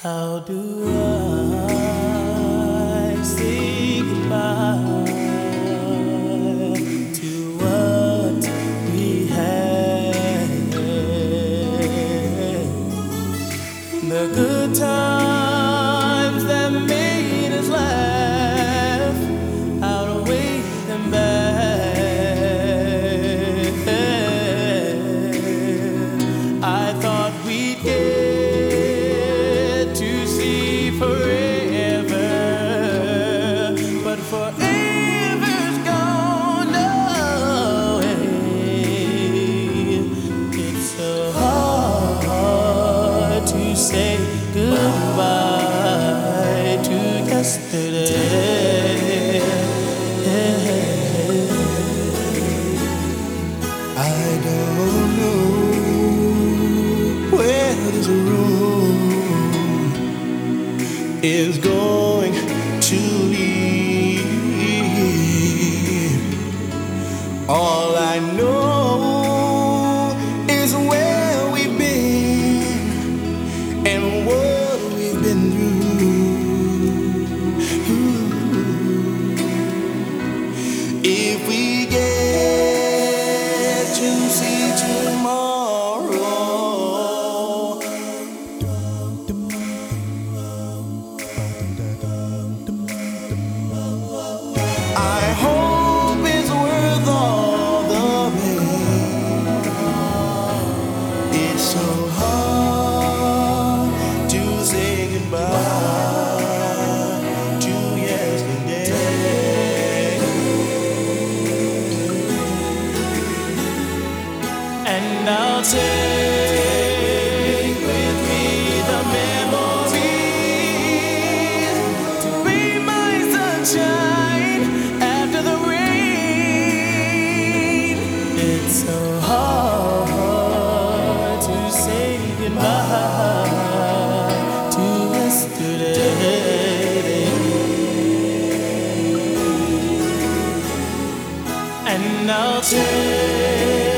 How do I say goodbye to what we had? The good times hard to say goodbye to yesterday. I don't know where is going is And I'll take with me the memories to be my sunshine after the rain. It's so hard to say goodbye to yesterday. And I'll take